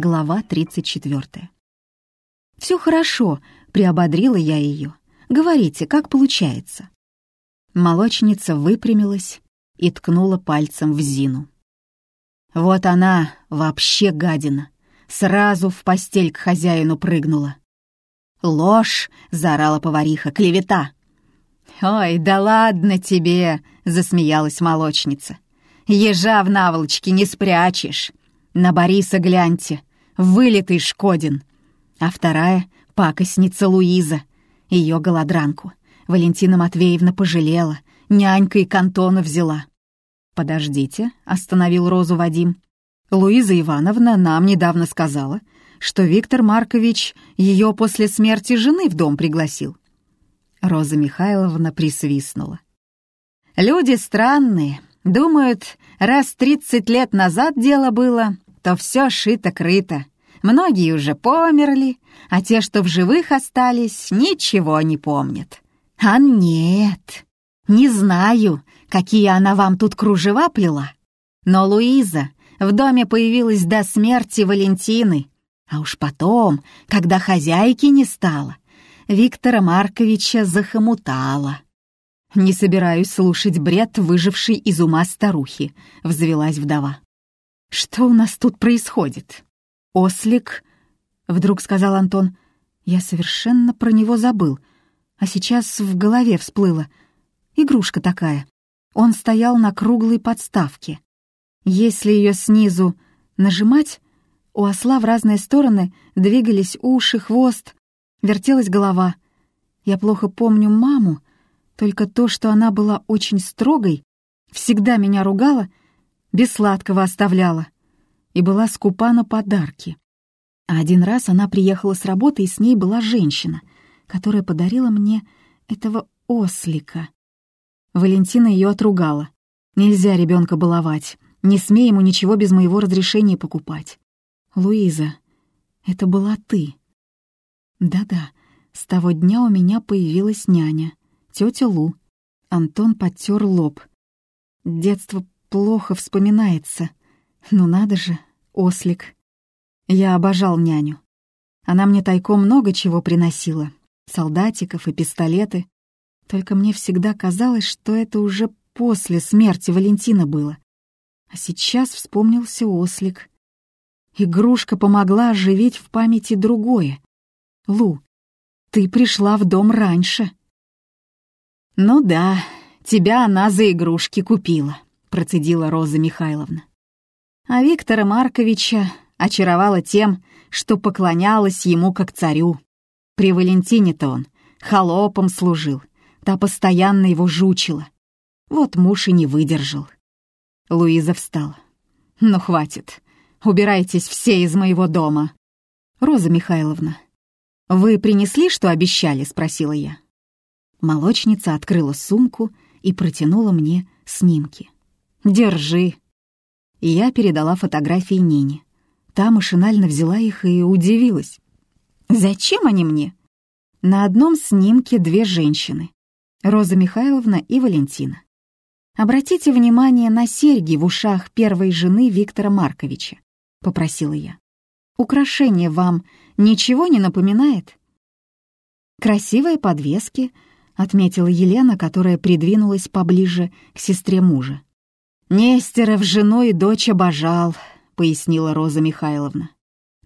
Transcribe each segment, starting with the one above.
Глава 34. «Все хорошо», — приободрила я ее. «Говорите, как получается?» Молочница выпрямилась и ткнула пальцем в Зину. «Вот она вообще гадина! Сразу в постель к хозяину прыгнула!» «Ложь!» — заорала повариха. «Клевета!» «Ой, да ладно тебе!» — засмеялась молочница. «Ежа в наволочке не спрячешь. На Бориса гляньте, вылитый Шкодин. А вторая — пакостница Луиза, ее голодранку. Валентина Матвеевна пожалела, нянька и кантона взяла. «Подождите», — остановил Розу Вадим. «Луиза Ивановна нам недавно сказала, что Виктор Маркович ее после смерти жены в дом пригласил». Роза Михайловна присвистнула. «Люди странные, думают, раз тридцать лет назад дело было, то все шито-крыто. Многие уже померли, а те, что в живых остались, ничего не помнят. А нет, не знаю, какие она вам тут кружева плела, но Луиза в доме появилась до смерти Валентины, а уж потом, когда хозяйки не стало, Виктора Марковича захомутала. «Не собираюсь слушать бред, выживший из ума старухи», — взвелась вдова. «Что у нас тут происходит?» «Ослик», — вдруг сказал Антон. «Я совершенно про него забыл, а сейчас в голове всплыло. Игрушка такая. Он стоял на круглой подставке. Если ее снизу нажимать, у осла в разные стороны двигались уши, хвост, вертелась голова. Я плохо помню маму, только то, что она была очень строгой, всегда меня ругала без сладкого оставляла и была скупа на подарки. А один раз она приехала с работы, и с ней была женщина, которая подарила мне этого ослика. Валентина ее отругала. Нельзя ребенка баловать, не смей ему ничего без моего разрешения покупать. Луиза, это была ты. Да-да, с того дня у меня появилась няня, тетя Лу. Антон подтер лоб. Детство плохо вспоминается. Ну надо же, ослик. Я обожал няню. Она мне тайком много чего приносила. Солдатиков и пистолеты. Только мне всегда казалось, что это уже после смерти Валентина было. А сейчас вспомнился ослик. Игрушка помогла оживить в памяти другое. Лу, ты пришла в дом раньше. Ну да, тебя она за игрушки купила. — процедила Роза Михайловна. А Виктора Марковича очаровала тем, что поклонялась ему как царю. При Валентине-то он холопом служил, та постоянно его жучила. Вот муж и не выдержал. Луиза встала. «Ну, хватит. Убирайтесь все из моего дома». «Роза Михайловна, вы принесли, что обещали?» — спросила я. Молочница открыла сумку и протянула мне снимки. «Держи». я передала фотографии Нине. Та машинально взяла их и удивилась. «Зачем они мне?» На одном снимке две женщины. Роза Михайловна и Валентина. «Обратите внимание на серьги в ушах первой жены Виктора Марковича», — попросила я. «Украшение вам ничего не напоминает?» «Красивые подвески», — отметила Елена, которая придвинулась поближе к сестре мужа. «Нестеров жену и дочь обожал», — пояснила Роза Михайловна.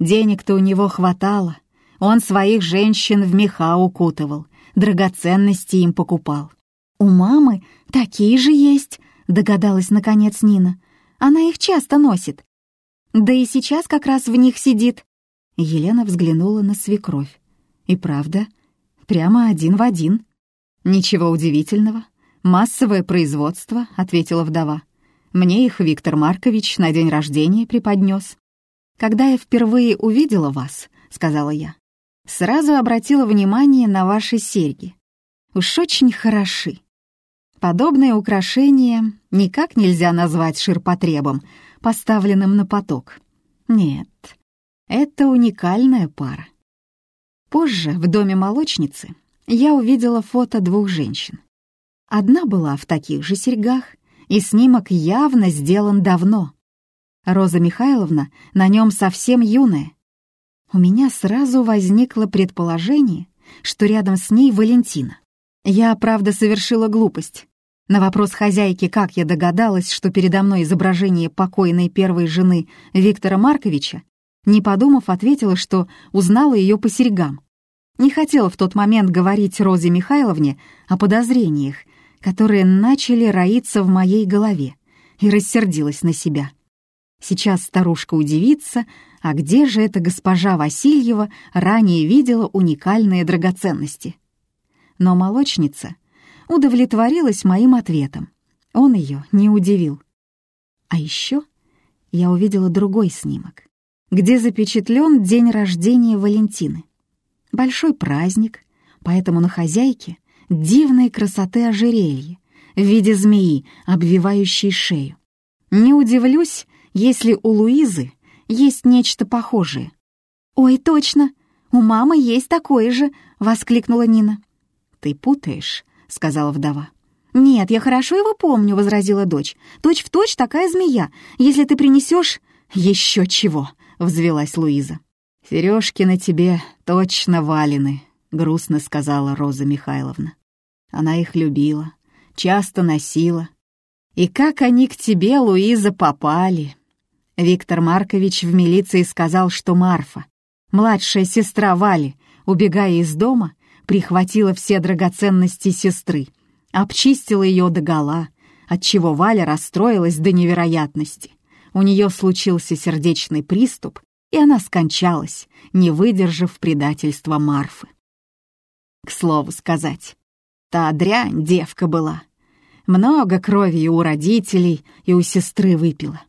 «Денег-то у него хватало. Он своих женщин в меха укутывал, драгоценности им покупал». «У мамы такие же есть», — догадалась наконец Нина. «Она их часто носит. Да и сейчас как раз в них сидит». Елена взглянула на свекровь. И правда, прямо один в один. «Ничего удивительного. Массовое производство», — ответила вдова. Мне их Виктор Маркович на день рождения преподнес. «Когда я впервые увидела вас», — сказала я, — «сразу обратила внимание на ваши серьги. Уж очень хороши. Подобное украшение никак нельзя назвать ширпотребом, поставленным на поток. Нет, это уникальная пара. Позже, в доме молочницы, я увидела фото двух женщин. Одна была в таких же серьгах, и снимок явно сделан давно. Роза Михайловна на нем совсем юная. У меня сразу возникло предположение, что рядом с ней Валентина. Я, правда, совершила глупость. На вопрос хозяйки, как я догадалась, что передо мной изображение покойной первой жены Виктора Марковича, не подумав, ответила, что узнала ее по серьгам. Не хотела в тот момент говорить Розе Михайловне о подозрениях, которые начали роиться в моей голове, и рассердилась на себя. Сейчас старушка удивится, а где же эта госпожа Васильева ранее видела уникальные драгоценности? Но молочница удовлетворилась моим ответом. Он ее не удивил. А еще я увидела другой снимок, где запечатлен день рождения Валентины. Большой праздник, поэтому на хозяйке дивной красоты ожерелье в виде змеи, обвивающей шею. Не удивлюсь, если у Луизы есть нечто похожее. «Ой, точно! У мамы есть такое же!» — воскликнула Нина. «Ты путаешь», — сказала вдова. «Нет, я хорошо его помню», — возразила дочь. «Точь в точь такая змея. Если ты принесешь...» «Еще чего!» — взвелась Луиза. «Сережки на тебе точно валены», — грустно сказала Роза Михайловна. Она их любила, часто носила. И как они к тебе, Луиза, попали? Виктор Маркович в милиции сказал, что Марфа, младшая сестра Вали, убегая из дома, прихватила все драгоценности сестры, обчистила ее догола, отчего Валя расстроилась до невероятности. У нее случился сердечный приступ, и она скончалась, не выдержав предательства Марфы. К слову сказать, та дрянь девка была. Много крови и у родителей, и у сестры выпила.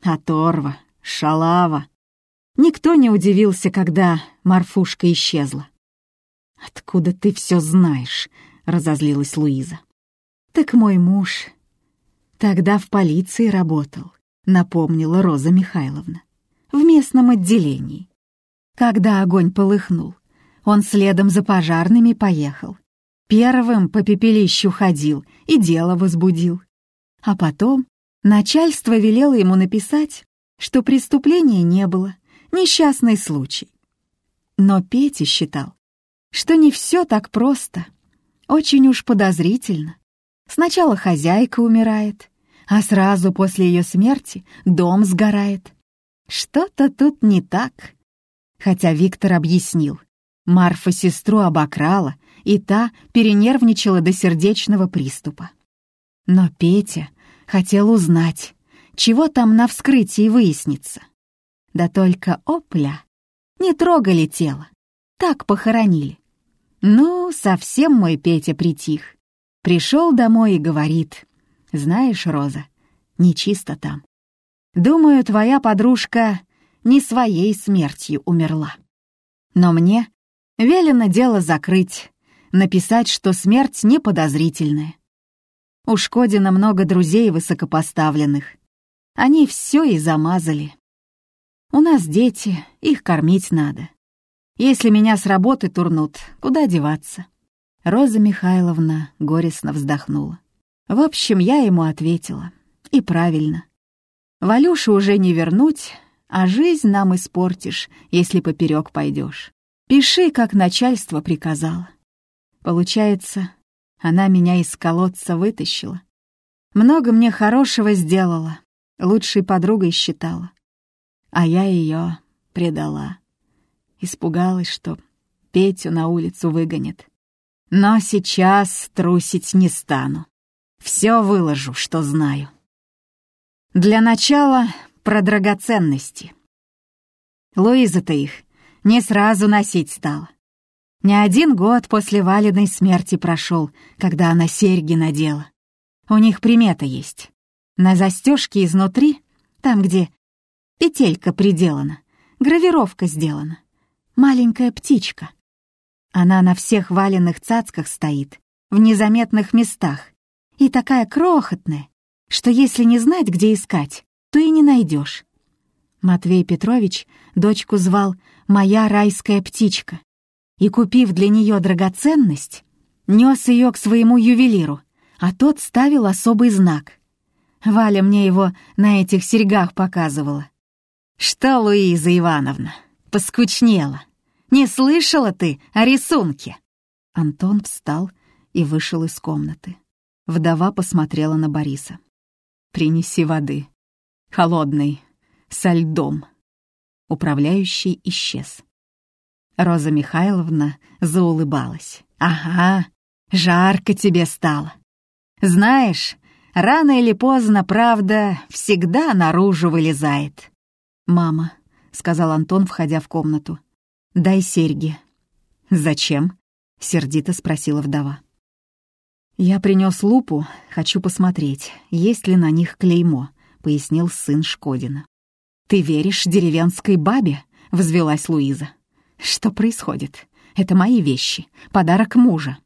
Оторва, шалава. Никто не удивился, когда Марфушка исчезла. «Откуда ты все знаешь?» — разозлилась Луиза. «Так мой муж тогда в полиции работал», — напомнила Роза Михайловна. «В местном отделении. Когда огонь полыхнул, он следом за пожарными поехал. Первым по пепелищу ходил и дело возбудил. А потом Начальство велело ему написать, что преступления не было, несчастный случай. Но Петя считал, что не все так просто, очень уж подозрительно. Сначала хозяйка умирает, а сразу после ее смерти дом сгорает. Что-то тут не так. Хотя Виктор объяснил, Марфа сестру обокрала, и та перенервничала до сердечного приступа. Но Петя Хотел узнать, чего там на вскрытии выяснится. Да только опля, не трогали тело, так похоронили. Ну, совсем мой Петя притих. Пришел домой и говорит, знаешь, Роза, нечисто там. Думаю, твоя подружка не своей смертью умерла. Но мне велено дело закрыть, написать, что смерть неподозрительная. У Шкодина много друзей высокопоставленных. Они все и замазали. У нас дети, их кормить надо. Если меня с работы турнут, куда деваться? Роза Михайловна горестно вздохнула. В общем, я ему ответила. И правильно. Валюшу уже не вернуть, а жизнь нам испортишь, если поперек пойдешь. Пиши, как начальство приказало. Получается, она меня из колодца вытащила. Много мне хорошего сделала, лучшей подругой считала. А я ее предала. Испугалась, что Петю на улицу выгонят. Но сейчас трусить не стану. Все выложу, что знаю. Для начала про драгоценности. Луиза-то их не сразу носить стала. Не один год после Валиной смерти прошел, когда она серьги надела. У них примета есть. На застежке изнутри, там, где петелька приделана, гравировка сделана. Маленькая птичка. Она на всех валенных цацках стоит, в незаметных местах. И такая крохотная, что если не знать, где искать, то и не найдешь. Матвей Петрович дочку звал «Моя райская птичка» и, купив для нее драгоценность, нес ее к своему ювелиру, а тот ставил особый знак. Валя мне его на этих серьгах показывала. Что, Луиза Ивановна, поскучнела? Не слышала ты о рисунке?» Антон встал и вышел из комнаты. Вдова посмотрела на Бориса. «Принеси воды. Холодной, со льдом». Управляющий исчез. Роза Михайловна заулыбалась. «Ага, жарко тебе стало. Знаешь, рано или поздно правда всегда наружу вылезает». «Мама», — сказал Антон, входя в комнату, — «дай серьги». «Зачем?» — сердито спросила вдова. «Я принес лупу, хочу посмотреть, есть ли на них клеймо», — пояснил сын Шкодина. «Ты веришь деревенской бабе?» — взвелась Луиза. «Что происходит? Это мои вещи, подарок мужа».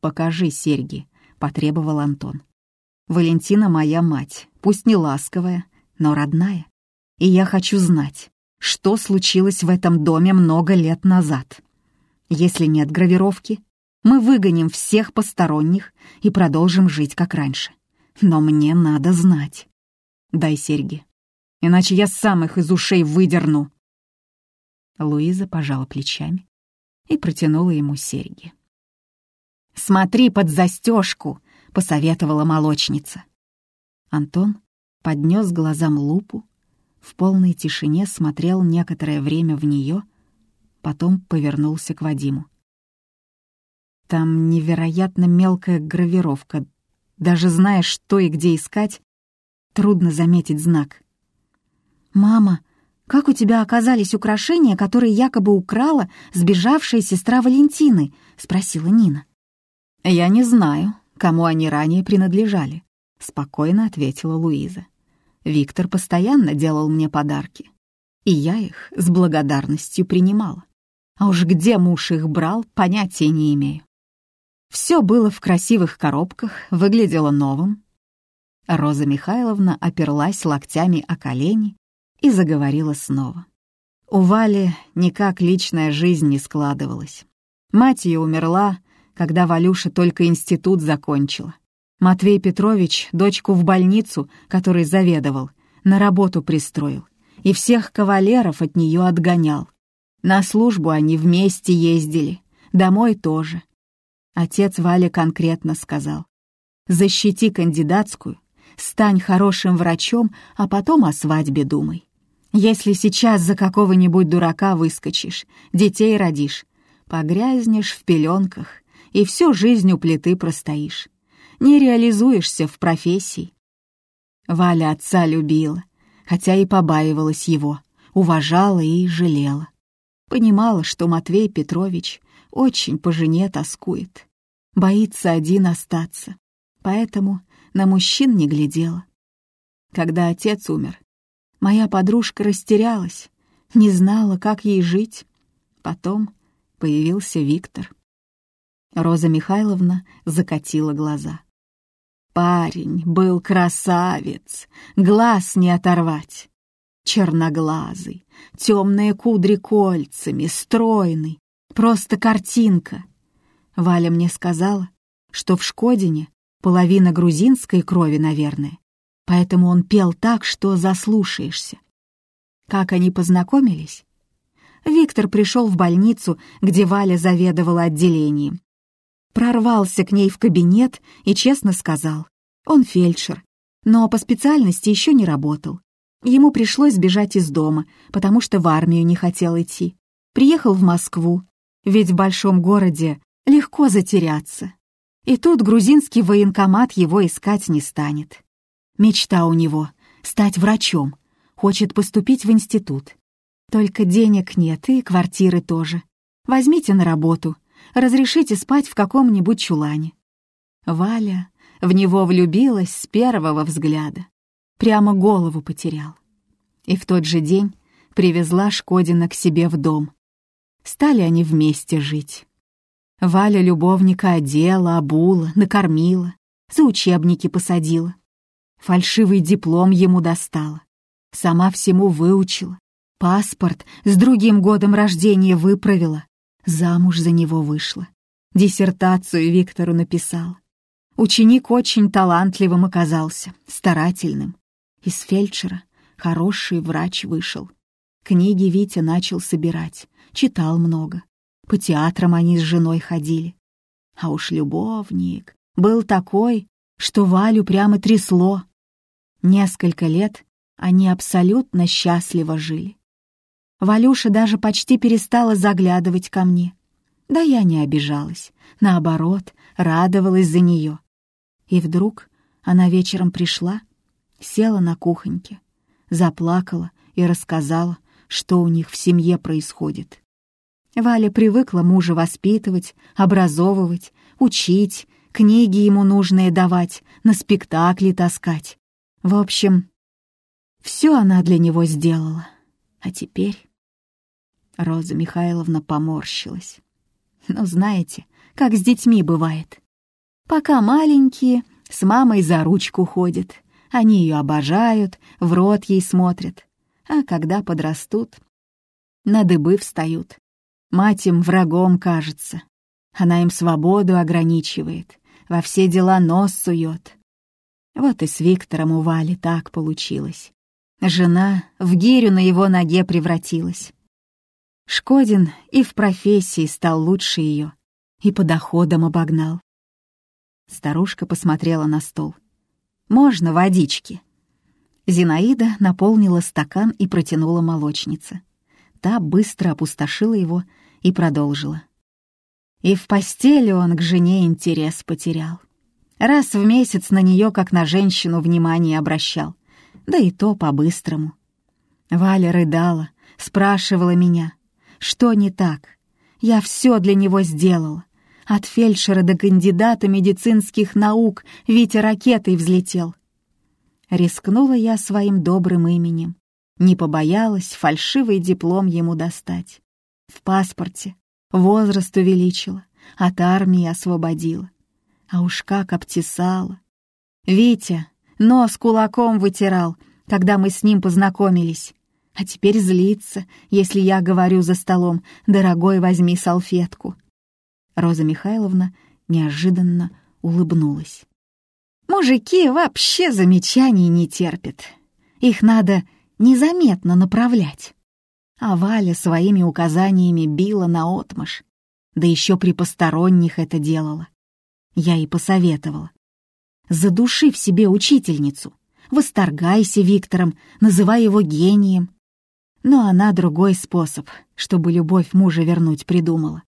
«Покажи серьги», — потребовал Антон. «Валентина моя мать, пусть не ласковая, но родная. И я хочу знать, что случилось в этом доме много лет назад. Если нет гравировки, мы выгоним всех посторонних и продолжим жить как раньше. Но мне надо знать. Дай серьги, иначе я сам их из ушей выдерну. Луиза пожала плечами и протянула ему серьги. «Смотри под застежку», — посоветовала молочница. Антон поднес глазам лупу, в полной тишине смотрел некоторое время в нее, потом повернулся к Вадиму. Там невероятно мелкая гравировка. Даже зная, что и где искать, трудно заметить знак. «Мама, как у тебя оказались украшения, которые якобы украла сбежавшая сестра Валентины?» — спросила Нина. «Я не знаю, кому они ранее принадлежали», — спокойно ответила Луиза. «Виктор постоянно делал мне подарки, и я их с благодарностью принимала. А уж где муж их брал, понятия не имею. Все было в красивых коробках, выглядело новым. Роза Михайловна оперлась локтями о колени и заговорила снова. У Вали никак личная жизнь не складывалась. Мать ее умерла, когда Валюша только институт закончила. Матвей Петрович дочку в больницу, которой заведовал, на работу пристроил и всех кавалеров от нее отгонял. На службу они вместе ездили, домой тоже. Отец Валя конкретно сказал. «Защити кандидатскую, стань хорошим врачом, а потом о свадьбе думай. Если сейчас за какого-нибудь дурака выскочишь, детей родишь, погрязнешь в пеленках и всю жизнь у плиты простоишь. Не реализуешься в профессии». Валя отца любила, хотя и побаивалась его, уважала и жалела. Понимала, что Матвей Петрович очень по жене тоскует. Боится один остаться, поэтому на мужчин не глядела. Когда отец умер, моя подружка растерялась, не знала, как ей жить. Потом появился Виктор. Роза Михайловна закатила глаза. Парень был красавец, глаз не оторвать. Черноглазый, темные кудри кольцами, стройный, Просто картинка. Валя мне сказала, что в Шкодине половина грузинской крови, наверное, поэтому он пел так, что заслушаешься. Как они познакомились? Виктор пришел в больницу, где Валя заведовала отделением. Прорвался к ней в кабинет и честно сказал, он фельдшер, но по специальности еще не работал. Ему пришлось бежать из дома, потому что в армию не хотел идти. Приехал в Москву, ведь в большом городе легко затеряться. И тут грузинский военкомат его искать не станет. Мечта у него — стать врачом, хочет поступить в институт. Только денег нет и квартиры тоже. Возьмите на работу, разрешите спать в каком-нибудь чулане. Валя в него влюбилась с первого взгляда. Прямо голову потерял. И в тот же день привезла Шкодина к себе в дом, Стали они вместе жить. Валя любовника одела, обула, накормила, за учебники посадила. Фальшивый диплом ему достала. Сама всему выучила. Паспорт с другим годом рождения выправила. Замуж за него вышла. Диссертацию Виктору написала. Ученик очень талантливым оказался, старательным. Из фельдшера хороший врач вышел. Книги Витя начал собирать, читал много. По театрам они с женой ходили. А уж любовник был такой, что Валю прямо трясло. Несколько лет они абсолютно счастливо жили. Валюша даже почти перестала заглядывать ко мне. Да я не обижалась, наоборот, радовалась за нее. И вдруг она вечером пришла, села на кухоньке, заплакала и рассказала, что у них в семье происходит. Валя привыкла мужа воспитывать, образовывать, учить, книги ему нужные давать, на спектакли таскать. В общем, все она для него сделала. А теперь... Роза Михайловна поморщилась. Ну, знаете, как с детьми бывает. Пока маленькие, с мамой за ручку ходят. Они ее обожают, в рот ей смотрят а когда подрастут, на дыбы встают. Мать им врагом кажется. Она им свободу ограничивает, во все дела нос сует. Вот и с Виктором у Вали так получилось. Жена в гирю на его ноге превратилась. Шкодин и в профессии стал лучше ее, и по доходам обогнал. Старушка посмотрела на стол. «Можно водички?» Зинаида наполнила стакан и протянула молочнице. Та быстро опустошила его и продолжила. И в постели он к жене интерес потерял. Раз в месяц на нее, как на женщину, внимание обращал. Да и то по-быстрому. Валя рыдала, спрашивала меня, что не так. Я все для него сделала. От фельдшера до кандидата медицинских наук Витя ракетой взлетел. Рискнула я своим добрым именем. Не побоялась фальшивый диплом ему достать. В паспорте возраст увеличила, от армии освободила. А уж как обтесала. Витя нос кулаком вытирал, когда мы с ним познакомились. А теперь злится, если я говорю за столом «Дорогой, возьми салфетку». Роза Михайловна неожиданно улыбнулась. Мужики вообще замечаний не терпят. Их надо незаметно направлять. А Валя своими указаниями била наотмашь. Да еще при посторонних это делала. Я ей посоветовала. Задуши в себе учительницу. Восторгайся Виктором, называй его гением. Но она другой способ, чтобы любовь мужа вернуть придумала.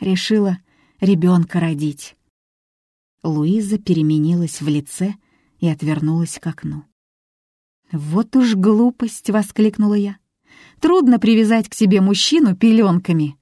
Решила ребенка родить. Луиза переменилась в лице и отвернулась к окну. «Вот уж глупость!» — воскликнула я. «Трудно привязать к себе мужчину пеленками.